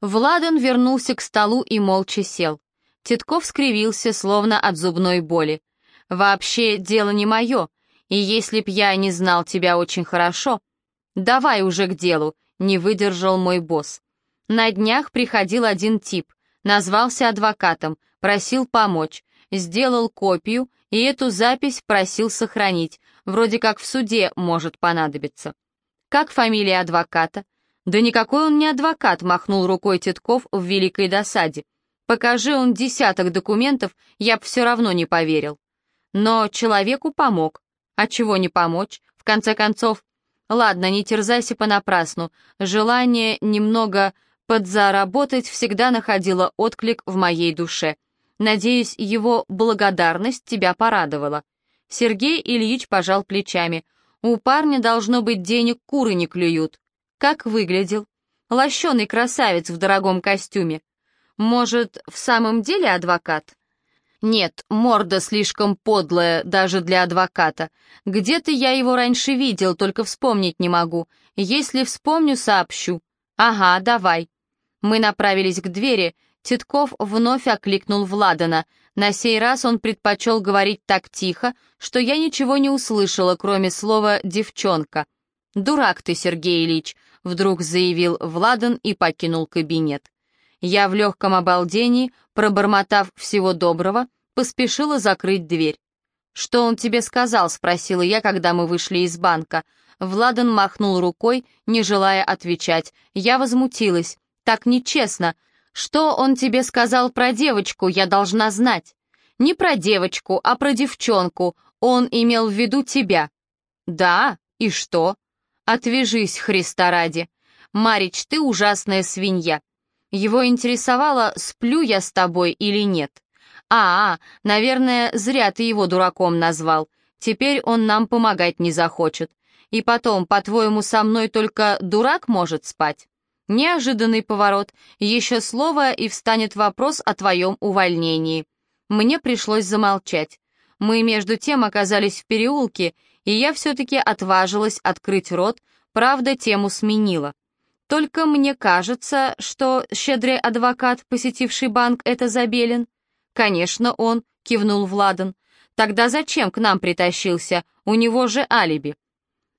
Владан вернулся к столу и молча сел. Титков скривился, словно от зубной боли. «Вообще, дело не мое, и если б я не знал тебя очень хорошо...» «Давай уже к делу», — не выдержал мой босс. На днях приходил один тип, назвался адвокатом, просил помочь, сделал копию и эту запись просил сохранить, вроде как в суде может понадобиться. Как фамилия адвоката? Да никакой он не адвокат, махнул рукой Титков в великой досаде. Покажи он десяток документов, я б все равно не поверил. Но человеку помог. А чего не помочь? В конце концов, ладно, не терзайся понапрасну. Желание немного подзаработать всегда находило отклик в моей душе. Надеюсь, его благодарность тебя порадовала. Сергей Ильич пожал плечами. У парня должно быть денег куры не клюют. Как выглядел? Лощеный красавец в дорогом костюме. Может, в самом деле адвокат? Нет, морда слишком подлая даже для адвоката. Где-то я его раньше видел, только вспомнить не могу. Если вспомню, сообщу. Ага, давай. Мы направились к двери. Титков вновь окликнул Владана. На сей раз он предпочел говорить так тихо, что я ничего не услышала, кроме слова «девчонка». «Дурак ты, Сергей Ильич», — вдруг заявил Владан и покинул кабинет. Я в легком обалдении, пробормотав всего доброго, поспешила закрыть дверь. «Что он тебе сказал?» — спросила я, когда мы вышли из банка. Владан махнул рукой, не желая отвечать. Я возмутилась. «Так нечестно. Что он тебе сказал про девочку, я должна знать». «Не про девочку, а про девчонку. Он имел в виду тебя». «Да? И что?» «Отвяжись, Христа ради. Марич, ты ужасная свинья. Его интересовало, сплю я с тобой или нет. А, а, наверное, зря ты его дураком назвал. Теперь он нам помогать не захочет. И потом, по-твоему, со мной только дурак может спать? Неожиданный поворот, еще слово и встанет вопрос о твоем увольнении. Мне пришлось замолчать. Мы между тем оказались в переулке, и я все-таки отважилась открыть рот, правда, тему сменила. Только мне кажется, что щедрый адвокат, посетивший банк, это Забелин. Конечно, он, кивнул Владан. Тогда зачем к нам притащился? У него же алиби.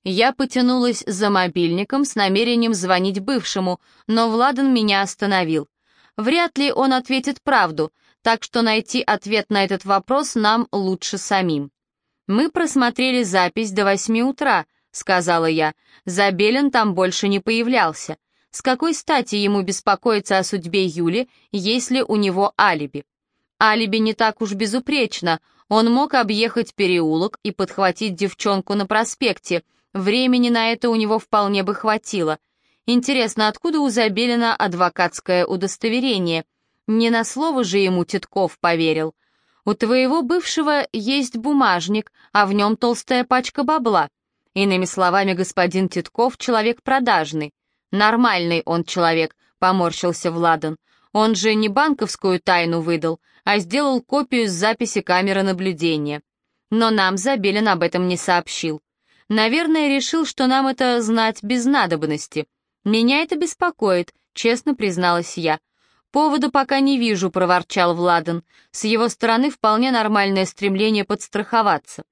Я потянулась за мобильником с намерением звонить бывшему, но Владан меня остановил. Вряд ли он ответит правду, так что найти ответ на этот вопрос нам лучше самим. Мы просмотрели запись до восьми утра, — сказала я. Забелин там больше не появлялся. С какой стати ему беспокоиться о судьбе Юли, если у него алиби? Алиби не так уж безупречно. Он мог объехать переулок и подхватить девчонку на проспекте. Времени на это у него вполне бы хватило. Интересно, откуда у Забелина адвокатское удостоверение? Не на слово же ему Титков поверил. У твоего бывшего есть бумажник, а в нем толстая пачка бабла. Иными словами, господин Титков — человек продажный. Нормальный он человек, поморщился Владан. Он же не банковскую тайну выдал, а сделал копию с записи камеры наблюдения. Но нам Забелин об этом не сообщил. Наверное, решил, что нам это знать без надобности. Меня это беспокоит, честно призналась я. «Повода пока не вижу», — проворчал Владан. «С его стороны вполне нормальное стремление подстраховаться.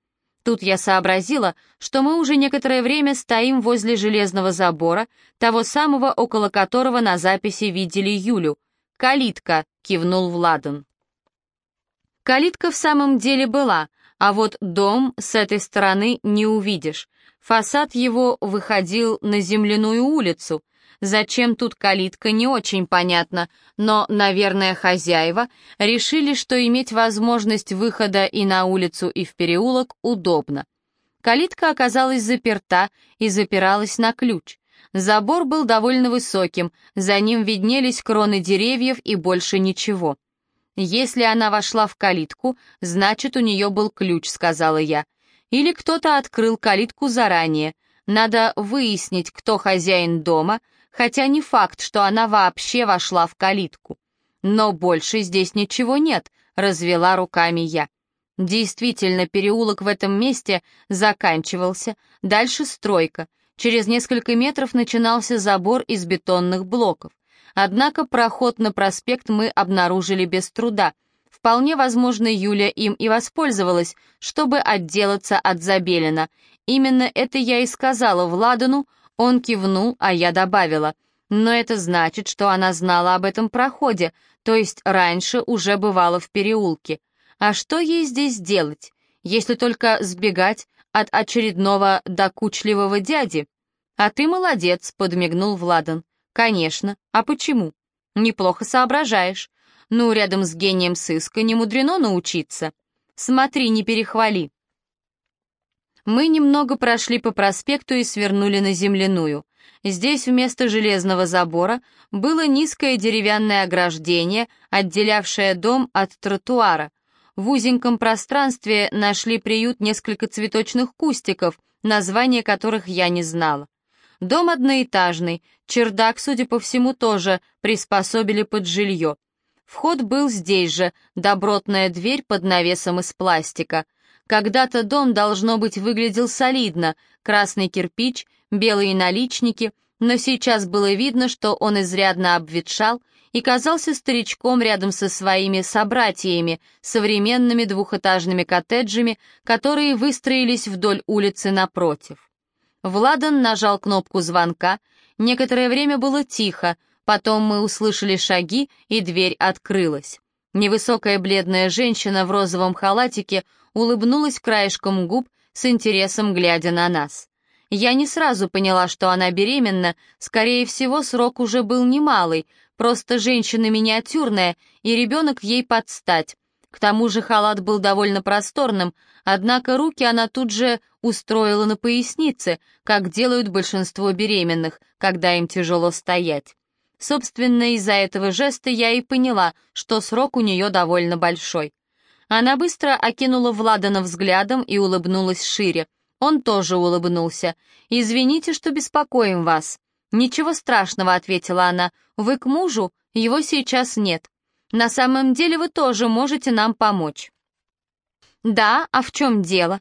Тут я сообразила, что мы уже некоторое время стоим возле железного забора, того самого, около которого на записи видели Юлю. «Калитка», — кивнул Владан. Калитка в самом деле была, а вот дом с этой стороны не увидишь. Фасад его выходил на земляную улицу, Зачем тут калитка, не очень понятно, но, наверное, хозяева решили, что иметь возможность выхода и на улицу, и в переулок удобно. Калитка оказалась заперта и запиралась на ключ. Забор был довольно высоким, за ним виднелись кроны деревьев и больше ничего. «Если она вошла в калитку, значит, у нее был ключ», — сказала я. «Или кто-то открыл калитку заранее. Надо выяснить, кто хозяин дома, хотя не факт, что она вообще вошла в калитку. Но больше здесь ничего нет, развела руками я. Действительно, переулок в этом месте заканчивался, дальше стройка. Через несколько метров начинался забор из бетонных блоков. Однако проход на проспект мы обнаружили без труда. Вполне возможно, Юля им и воспользовалась, чтобы отделаться от Забелина. Именно это я и сказала Владану, он кивнул, а я добавила. Но это значит, что она знала об этом проходе, то есть раньше уже бывала в переулке. А что ей здесь делать, если только сбегать от очередного докучливого дяди? «А ты молодец», — подмигнул Владан. «Конечно. А почему?» «Неплохо соображаешь. Ну, рядом с гением сыска не мудрено научиться. Смотри, не перехвали». Мы немного прошли по проспекту и свернули на земляную. Здесь вместо железного забора было низкое деревянное ограждение, отделявшее дом от тротуара. В узеньком пространстве нашли приют несколько цветочных кустиков, названия которых я не знала. Дом одноэтажный, чердак, судя по всему, тоже приспособили под жилье. Вход был здесь же, добротная дверь под навесом из пластика. Когда-то дом, должно быть, выглядел солидно, красный кирпич, белые наличники, но сейчас было видно, что он изрядно обветшал и казался старичком рядом со своими собратьями, современными двухэтажными коттеджами, которые выстроились вдоль улицы напротив. Владан нажал кнопку звонка, некоторое время было тихо, потом мы услышали шаги, и дверь открылась. Невысокая бледная женщина в розовом халатике улыбнулась краешком губ с интересом глядя на нас. Я не сразу поняла, что она беременна, скорее всего, срок уже был немалый, просто женщина миниатюрная, и ребенок ей подстать. К тому же халат был довольно просторным, однако руки она тут же устроила на пояснице, как делают большинство беременных, когда им тяжело стоять. Собственно, из-за этого жеста я и поняла, что срок у нее довольно большой. Она быстро окинула Владана взглядом и улыбнулась шире. Он тоже улыбнулся. «Извините, что беспокоим вас». «Ничего страшного», — ответила она. «Вы к мужу? Его сейчас нет. На самом деле вы тоже можете нам помочь». «Да, а в чем дело?»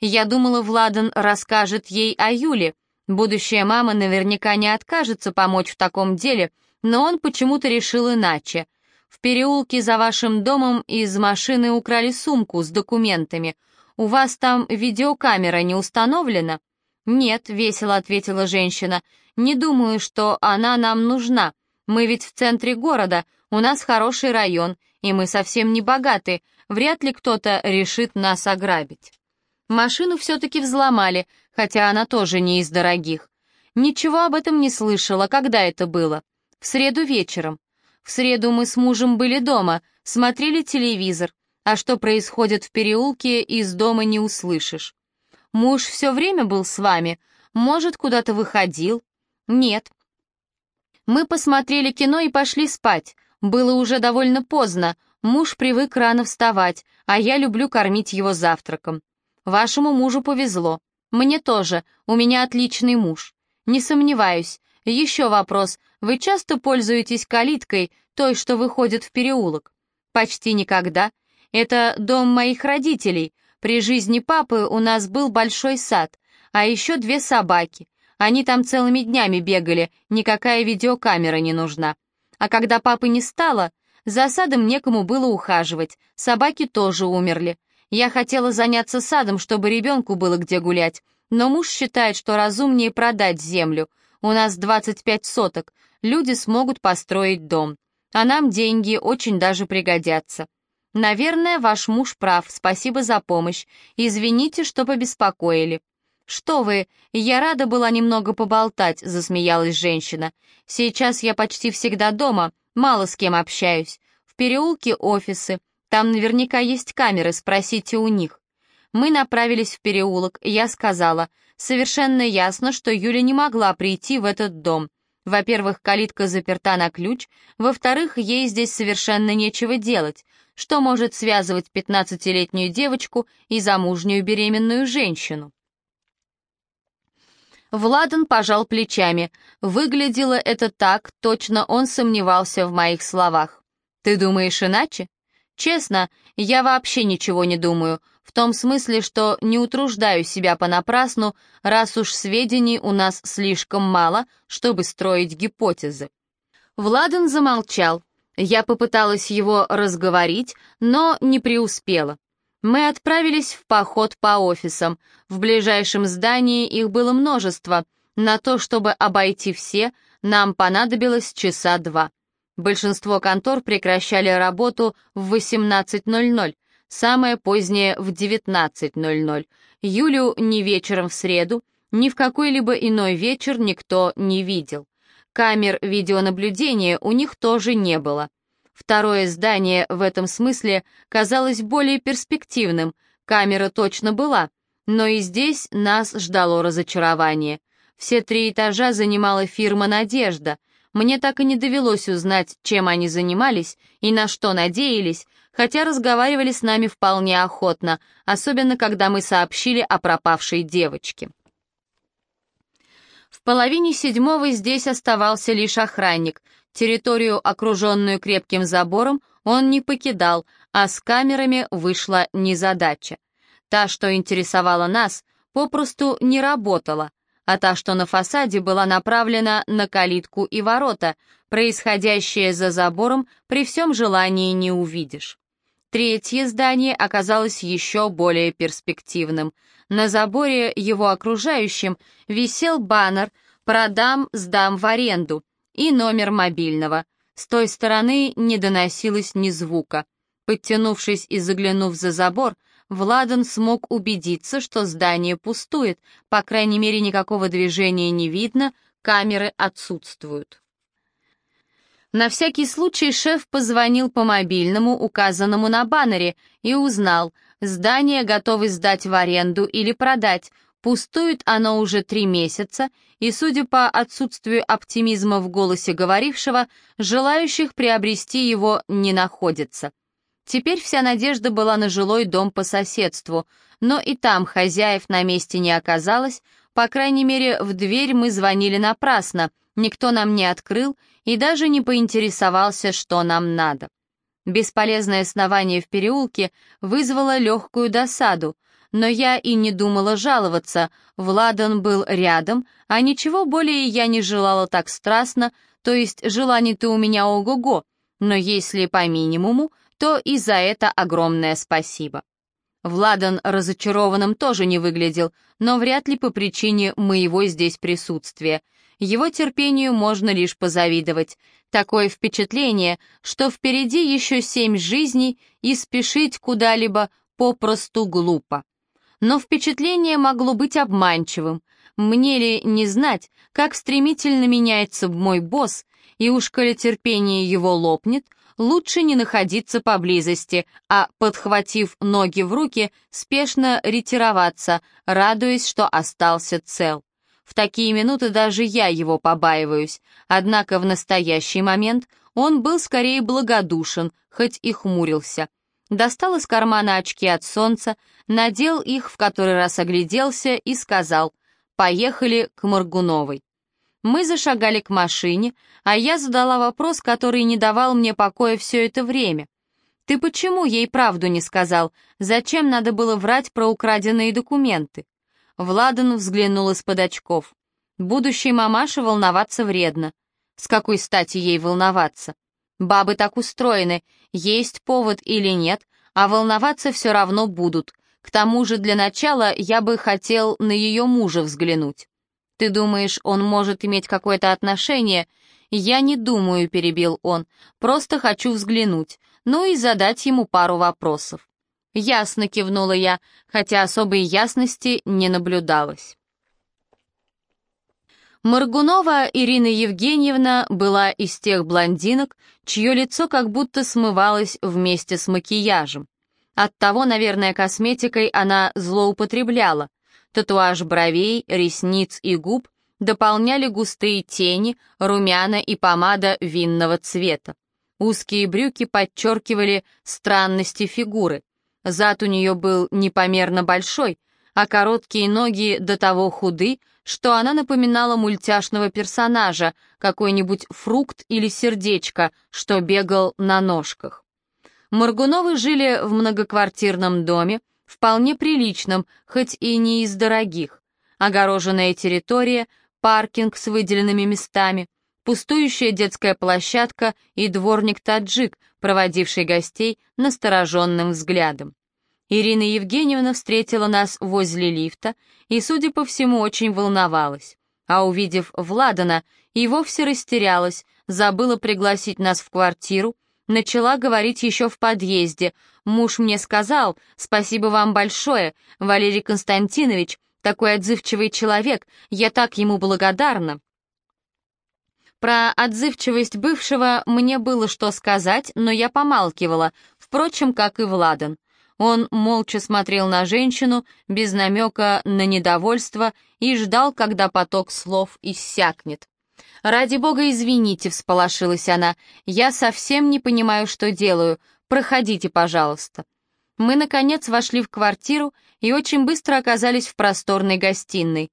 Я думала, Владан расскажет ей о Юле. Будущая мама наверняка не откажется помочь в таком деле, но он почему-то решил иначе. В переулке за вашим домом из машины украли сумку с документами. У вас там видеокамера не установлена?» «Нет», — весело ответила женщина, — «не думаю, что она нам нужна. Мы ведь в центре города, у нас хороший район, и мы совсем не богаты, вряд ли кто-то решит нас ограбить». Машину все-таки взломали, хотя она тоже не из дорогих. Ничего об этом не слышала, когда это было. В среду вечером. В среду мы с мужем были дома, смотрели телевизор, а что происходит в переулке, из дома не услышишь. Муж все время был с вами, может, куда-то выходил? Нет. Мы посмотрели кино и пошли спать. Было уже довольно поздно, муж привык рано вставать, а я люблю кормить его завтраком. Вашему мужу повезло. Мне тоже, у меня отличный муж. Не сомневаюсь. Еще вопрос. Вы часто пользуетесь калиткой, той, что выходит в переулок? Почти никогда. Это дом моих родителей. При жизни папы у нас был большой сад, а еще две собаки. Они там целыми днями бегали, никакая видеокамера не нужна. А когда папы не стало, за садом некому было ухаживать, собаки тоже умерли. Я хотела заняться садом, чтобы ребенку было где гулять, но муж считает, что разумнее продать землю. У нас 25 соток, люди смогут построить дом. А нам деньги очень даже пригодятся. Наверное, ваш муж прав, спасибо за помощь. Извините, что побеспокоили. «Что вы, я рада была немного поболтать», — засмеялась женщина. «Сейчас я почти всегда дома, мало с кем общаюсь. В переулке офисы, там наверняка есть камеры, спросите у них. Мы направились в переулок, я сказала, совершенно ясно, что Юля не могла прийти в этот дом. Во-первых, калитка заперта на ключ, во-вторых, ей здесь совершенно нечего делать. Что может связывать пятнадцатилетнюю девочку и замужнюю беременную женщину? Владан пожал плечами. Выглядело это так, точно он сомневался в моих словах. «Ты думаешь иначе?» Честно, я вообще ничего не думаю, в том смысле, что не утруждаю себя понапрасну, раз уж сведений у нас слишком мало, чтобы строить гипотезы. Владан замолчал. Я попыталась его разговорить, но не преуспела. Мы отправились в поход по офисам. В ближайшем здании их было множество. На то, чтобы обойти все, нам понадобилось часа два. Большинство контор прекращали работу в 18.00, самое позднее в 19.00. Юлю ни вечером в среду, ни в какой-либо иной вечер никто не видел. Камер видеонаблюдения у них тоже не было. Второе здание в этом смысле казалось более перспективным, камера точно была, но и здесь нас ждало разочарование. Все три этажа занимала фирма «Надежда», мне так и не довелось узнать, чем они занимались и на что надеялись, хотя разговаривали с нами вполне охотно, особенно когда мы сообщили о пропавшей девочке. В половине седьмого здесь оставался лишь охранник. Территорию, окруженную крепким забором, он не покидал, а с камерами вышла незадача. Та, что интересовала нас, попросту не работала, а та, что на фасаде, была направлена на калитку и ворота, происходящее за забором при всем желании не увидишь. Третье здание оказалось еще более перспективным. На заборе его окружающим висел баннер «Продам, сдам в аренду» и номер мобильного. С той стороны не доносилось ни звука. Подтянувшись и заглянув за забор, Владан смог убедиться, что здание пустует, по крайней мере никакого движения не видно, камеры отсутствуют. На всякий случай шеф позвонил по мобильному, указанному на баннере, и узнал, здание готовы сдать в аренду или продать, пустует оно уже три месяца, и, судя по отсутствию оптимизма в голосе говорившего, желающих приобрести его не находится. Теперь вся надежда была на жилой дом по соседству, но и там хозяев на месте не оказалось, по крайней мере, в дверь мы звонили напрасно, никто нам не открыл и даже не поинтересовался, что нам надо. Бесполезное основание в переулке вызвало легкую досаду, но я и не думала жаловаться, Владан был рядом, а ничего более я не желала так страстно, то есть желаний-то у меня ого-го, но если по минимуму, то и за это огромное спасибо. Владан разочарованным тоже не выглядел, но вряд ли по причине моего здесь присутствия — его терпению можно лишь позавидовать. Такое впечатление, что впереди еще семь жизней, и спешить куда-либо попросту глупо. Но впечатление могло быть обманчивым. Мне ли не знать, как стремительно меняется мой босс, и уж коли терпение его лопнет, лучше не находиться поблизости, а, подхватив ноги в руки, спешно ретироваться, радуясь, что остался цел. В такие минуты даже я его побаиваюсь, однако в настоящий момент он был скорее благодушен, хоть и хмурился. Достал из кармана очки от солнца, надел их, в который раз огляделся и сказал «Поехали к Моргуновой». Мы зашагали к машине, а я задала вопрос, который не давал мне покоя все это время. «Ты почему ей правду не сказал? Зачем надо было врать про украденные документы?» Владан взглянул из-под очков. Будущей мамаше волноваться вредно. С какой стати ей волноваться? Бабы так устроены, есть повод или нет, а волноваться все равно будут. К тому же для начала я бы хотел на ее мужа взглянуть. Ты думаешь, он может иметь какое-то отношение? Я не думаю, перебил он, просто хочу взглянуть, ну и задать ему пару вопросов. «Ясно», — кивнула я, хотя особой ясности не наблюдалось. Маргунова Ирина Евгеньевна была из тех блондинок, чье лицо как будто смывалось вместе с макияжем. Оттого, наверное, косметикой она злоупотребляла. Татуаж бровей, ресниц и губ дополняли густые тени, румяна и помада винного цвета. Узкие брюки подчеркивали странности фигуры. Зад у нее был непомерно большой, а короткие ноги до того худы, что она напоминала мультяшного персонажа, какой-нибудь фрукт или сердечко, что бегал на ножках. Моргуновы жили в многоквартирном доме, вполне приличном, хоть и не из дорогих. Огороженная территория, паркинг с выделенными местами, пустующая детская площадка и дворник-таджик, проводивший гостей настороженным взглядом. Ирина Евгеньевна встретила нас возле лифта и, судя по всему, очень волновалась. А увидев Владана, и вовсе растерялась, забыла пригласить нас в квартиру, начала говорить еще в подъезде. Муж мне сказал, спасибо вам большое, Валерий Константинович, такой отзывчивый человек, я так ему благодарна. Про отзывчивость бывшего мне было что сказать, но я помалкивала, впрочем, как и Владан. Он молча смотрел на женщину, без намека на недовольство, и ждал, когда поток слов иссякнет. «Ради бога, извините», — всполошилась она, — «я совсем не понимаю, что делаю. Проходите, пожалуйста». Мы, наконец, вошли в квартиру и очень быстро оказались в просторной гостиной.